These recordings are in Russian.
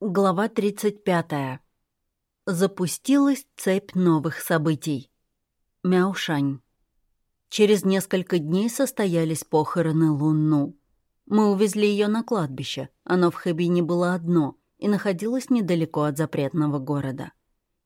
Глава 35. Запустилась цепь новых событий. Мяушань. Через несколько дней состоялись похороны Лунну. Мы увезли ее на кладбище, оно в Хэбине было одно и находилось недалеко от запретного города.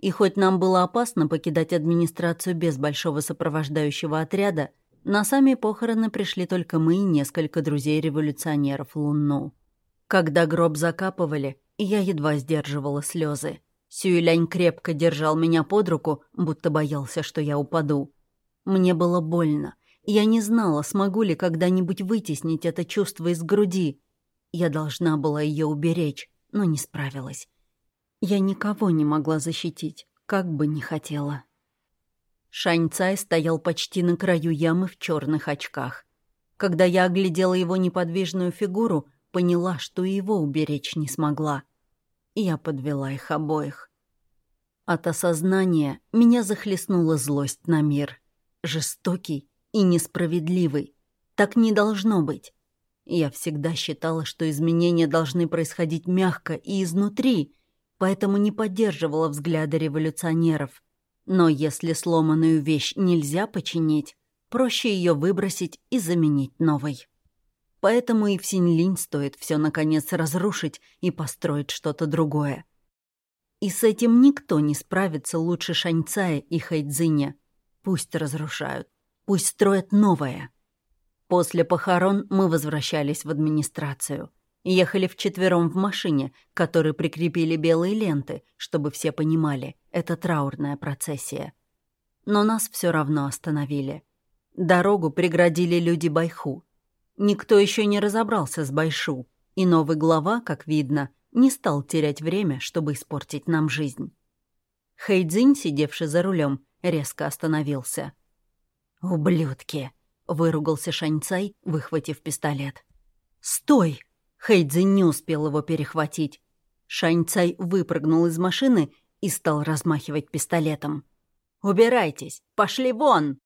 И хоть нам было опасно покидать администрацию без большого сопровождающего отряда, на сами похороны пришли только мы и несколько друзей-революционеров Лунну. Когда гроб закапывали, я едва сдерживала слезы. Сюэлянь крепко держал меня под руку, будто боялся, что я упаду. Мне было больно. Я не знала, смогу ли когда-нибудь вытеснить это чувство из груди. Я должна была ее уберечь, но не справилась. Я никого не могла защитить, как бы не хотела. Шань Цай стоял почти на краю ямы в черных очках. Когда я оглядела его неподвижную фигуру, поняла, что его уберечь не смогла. Я подвела их обоих. От осознания меня захлестнула злость на мир. Жестокий и несправедливый. Так не должно быть. Я всегда считала, что изменения должны происходить мягко и изнутри, поэтому не поддерживала взгляды революционеров. Но если сломанную вещь нельзя починить, проще ее выбросить и заменить новой. Поэтому и в Синьлинь стоит все наконец разрушить и построить что-то другое. И с этим никто не справится лучше Шаньцая и Хайдзиня. Пусть разрушают, пусть строят новое. После похорон мы возвращались в администрацию. Ехали вчетвером в машине, которой прикрепили белые ленты, чтобы все понимали, это траурная процессия. Но нас все равно остановили. Дорогу преградили люди Байху, Никто еще не разобрался с Байшу, и новый глава, как видно, не стал терять время, чтобы испортить нам жизнь. Хэйдзинь, сидевший за рулем, резко остановился. «Ублюдки!» — выругался Шаньцай, выхватив пистолет. «Стой!» — Хэйдзинь не успел его перехватить. Шаньцай выпрыгнул из машины и стал размахивать пистолетом. «Убирайтесь! Пошли вон!»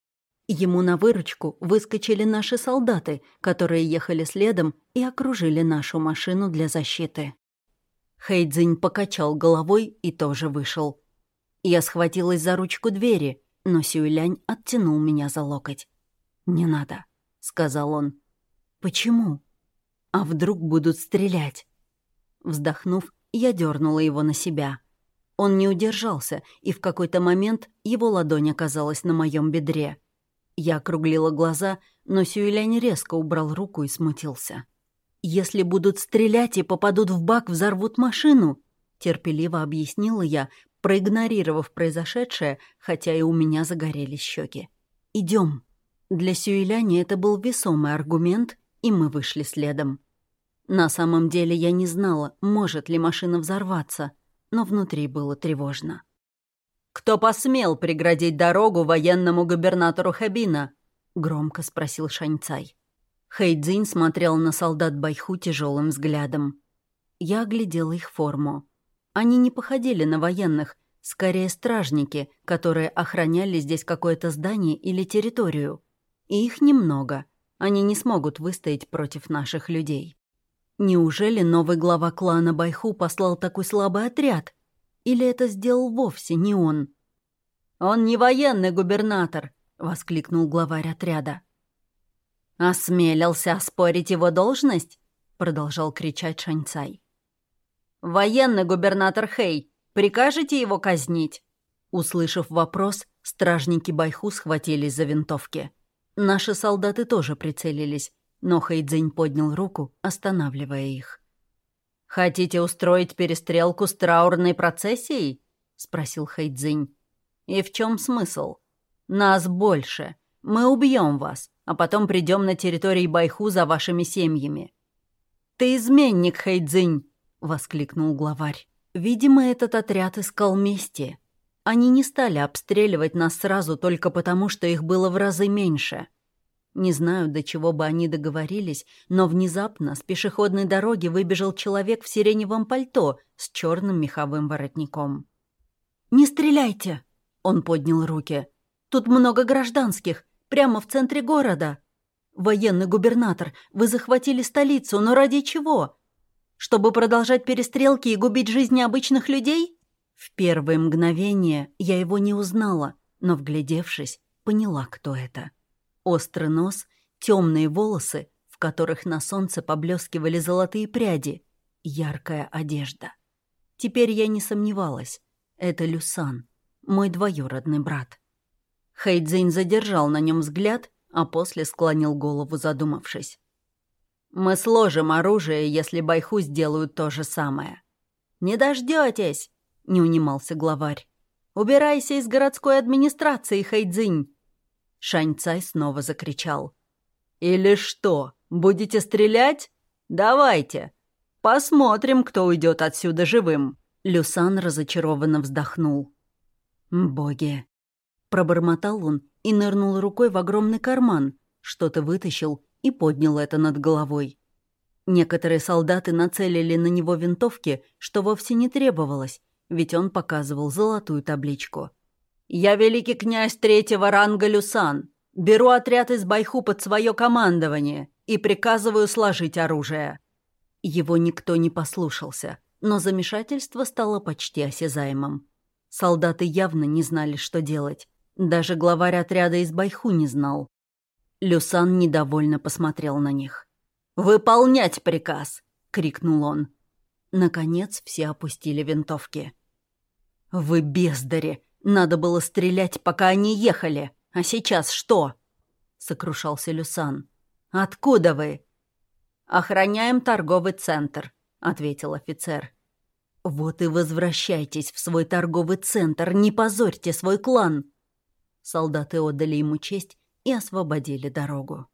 Ему на выручку выскочили наши солдаты, которые ехали следом и окружили нашу машину для защиты. Хэйдзинь покачал головой и тоже вышел. Я схватилась за ручку двери, но Сюэлянь оттянул меня за локоть. «Не надо», — сказал он. «Почему? А вдруг будут стрелять?» Вздохнув, я дернула его на себя. Он не удержался, и в какой-то момент его ладонь оказалась на моем бедре. Я округлила глаза, но Сюэлянь резко убрал руку и смутился. «Если будут стрелять и попадут в бак, взорвут машину», — терпеливо объяснила я, проигнорировав произошедшее, хотя и у меня загорелись щеки. Идем. Для Сюэляни это был весомый аргумент, и мы вышли следом. На самом деле я не знала, может ли машина взорваться, но внутри было тревожно. «Кто посмел преградить дорогу военному губернатору Хабина?» — громко спросил Шаньцай. Хэйдзинь смотрел на солдат Байху тяжелым взглядом. Я оглядела их форму. Они не походили на военных, скорее стражники, которые охраняли здесь какое-то здание или территорию. И их немного. Они не смогут выстоять против наших людей. Неужели новый глава клана Байху послал такой слабый отряд? Или это сделал вовсе не он? «Он не военный губернатор!» — воскликнул главарь отряда. «Осмелился оспорить его должность?» — продолжал кричать Шаньцай. «Военный губернатор Хэй, прикажете его казнить?» Услышав вопрос, стражники Байху схватились за винтовки. Наши солдаты тоже прицелились, но Хэйдзинь поднял руку, останавливая их. «Хотите устроить перестрелку с траурной процессией?» — спросил Хайдзинь. «И в чем смысл? Нас больше. Мы убьем вас, а потом придем на территории Байху за вашими семьями». «Ты изменник, Хайдзинь!» — воскликнул главарь. Видимо, этот отряд искал мести. Они не стали обстреливать нас сразу только потому, что их было в разы меньше. Не знаю, до чего бы они договорились, но внезапно с пешеходной дороги выбежал человек в сиреневом пальто с черным меховым воротником. «Не стреляйте!» — он поднял руки. «Тут много гражданских, прямо в центре города. Военный губернатор, вы захватили столицу, но ради чего?» Чтобы продолжать перестрелки и губить жизни обычных людей? В первые мгновения я его не узнала, но, вглядевшись, поняла, кто это. Острый нос, темные волосы, в которых на солнце поблескивали золотые пряди, яркая одежда. Теперь я не сомневалась. Это Люсан, мой двоюродный брат. Хэйдзинь задержал на нем взгляд, а после склонил голову, задумавшись. «Мы сложим оружие, если Байху сделают то же самое». «Не дождетесь!» — не унимался главарь. «Убирайся из городской администрации, Хайдзинь!» Шань Цай снова закричал. «Или что, будете стрелять? Давайте! Посмотрим, кто уйдет отсюда живым!» Люсан разочарованно вздохнул. «Боги!» Пробормотал он и нырнул рукой в огромный карман, что-то вытащил и поднял это над головой. Некоторые солдаты нацелили на него винтовки, что вовсе не требовалось, ведь он показывал золотую табличку. «Я великий князь третьего ранга Люсан. Беру отряд из Байху под свое командование и приказываю сложить оружие». Его никто не послушался, но замешательство стало почти осязаемым. Солдаты явно не знали, что делать. Даже главарь отряда из Байху не знал. Люсан недовольно посмотрел на них. «Выполнять приказ!» — крикнул он. Наконец все опустили винтовки. «Вы бездари! Надо было стрелять, пока они ехали! А сейчас что?» — сокрушался Люсан. «Откуда вы?» «Охраняем торговый центр», — ответил офицер. «Вот и возвращайтесь в свой торговый центр, не позорьте свой клан!» Солдаты отдали ему честь и освободили дорогу.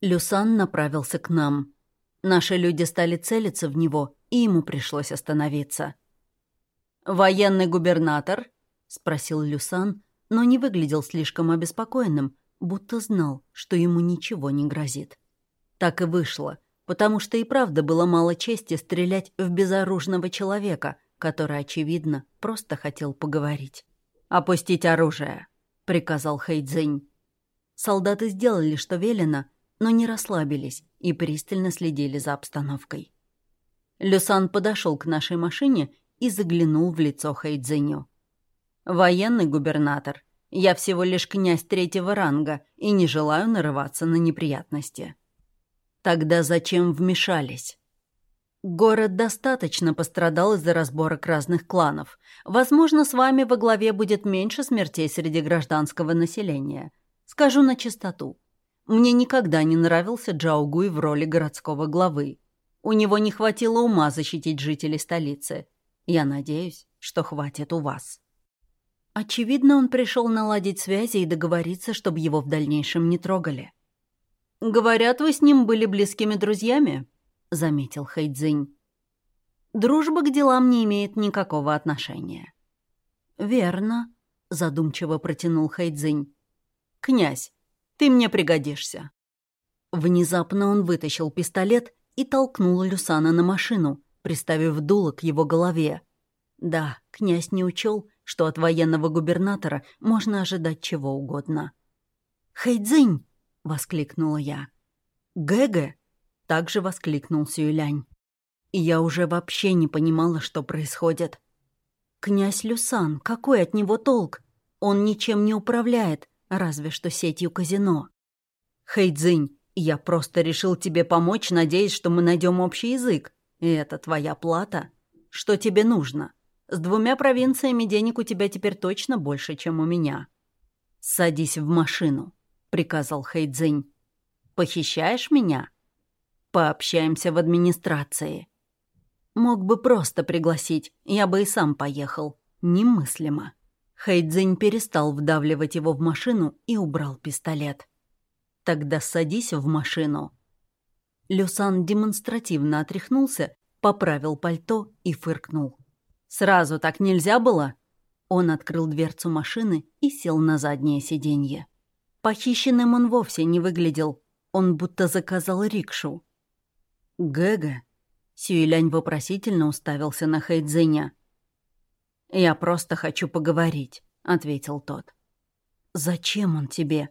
Люсан направился к нам. Наши люди стали целиться в него, и ему пришлось остановиться. «Военный губернатор?» — спросил Люсан, но не выглядел слишком обеспокоенным, будто знал, что ему ничего не грозит. Так и вышло, потому что и правда было мало чести стрелять в безоружного человека, который, очевидно, просто хотел поговорить. «Опустить оружие», — приказал Хэйдзинь. Солдаты сделали, что велено, но не расслабились и пристально следили за обстановкой. Люсан подошел к нашей машине и заглянул в лицо Хайдзиню. «Военный губернатор, я всего лишь князь третьего ранга и не желаю нарываться на неприятности». «Тогда зачем вмешались?» Город достаточно пострадал из-за разборок разных кланов. Возможно, с вами во главе будет меньше смертей среди гражданского населения. Скажу на чистоту. Мне никогда не нравился Джаугуй в роли городского главы. У него не хватило ума защитить жителей столицы. Я надеюсь, что хватит у вас. Очевидно, он пришел наладить связи и договориться, чтобы его в дальнейшем не трогали. «Говорят, вы с ним были близкими друзьями», — заметил Хэйдзинь. «Дружба к делам не имеет никакого отношения». «Верно», — задумчиво протянул Хэйдзинь. «Князь, ты мне пригодишься». Внезапно он вытащил пистолет и толкнул Люсана на машину, приставив дуло к его голове. Да, князь не учел, что от военного губернатора можно ожидать чего угодно. «Хэйдзинь!» — воскликнула я. «Гэгэ!» — также воскликнул Сюэлянь. И я уже вообще не понимала, что происходит. «Князь Люсан, какой от него толк? Он ничем не управляет, разве что сетью казино. Хэйдзинь, я просто решил тебе помочь, надеясь, что мы найдем общий язык. И это твоя плата. Что тебе нужно? С двумя провинциями денег у тебя теперь точно больше, чем у меня. Садись в машину, приказал Хэйдзинь. Похищаешь меня? Пообщаемся в администрации. Мог бы просто пригласить, я бы и сам поехал. Немыслимо. Хэйдзинь перестал вдавливать его в машину и убрал пистолет. «Тогда садись в машину». Люсан демонстративно отряхнулся, поправил пальто и фыркнул. «Сразу так нельзя было?» Он открыл дверцу машины и сел на заднее сиденье. Похищенным он вовсе не выглядел. Он будто заказал рикшу. «Гэга?» Сюэлянь вопросительно уставился на Хэйдзиня. «Я просто хочу поговорить», — ответил тот. «Зачем он тебе?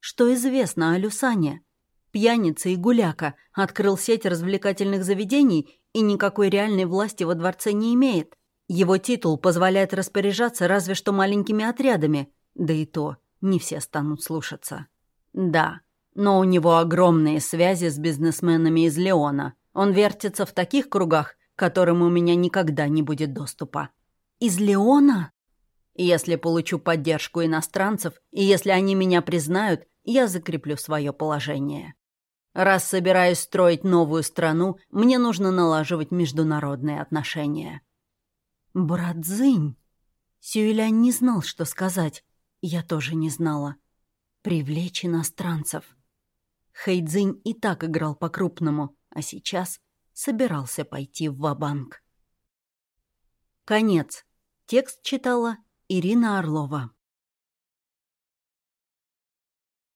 Что известно о Люсане? Пьяница и гуляка, открыл сеть развлекательных заведений и никакой реальной власти во дворце не имеет. Его титул позволяет распоряжаться разве что маленькими отрядами, да и то не все станут слушаться. Да, но у него огромные связи с бизнесменами из Леона. Он вертится в таких кругах, к которым у меня никогда не будет доступа. Из Леона? Если получу поддержку иностранцев, и если они меня признают, я закреплю свое положение. Раз собираюсь строить новую страну, мне нужно налаживать международные отношения. Братзынь. Сюэлянь не знал, что сказать. Я тоже не знала. Привлечь иностранцев. Хэйдзинь и так играл по-крупному, а сейчас собирался пойти в ва-банк. Конец. Текст читала Ирина Орлова.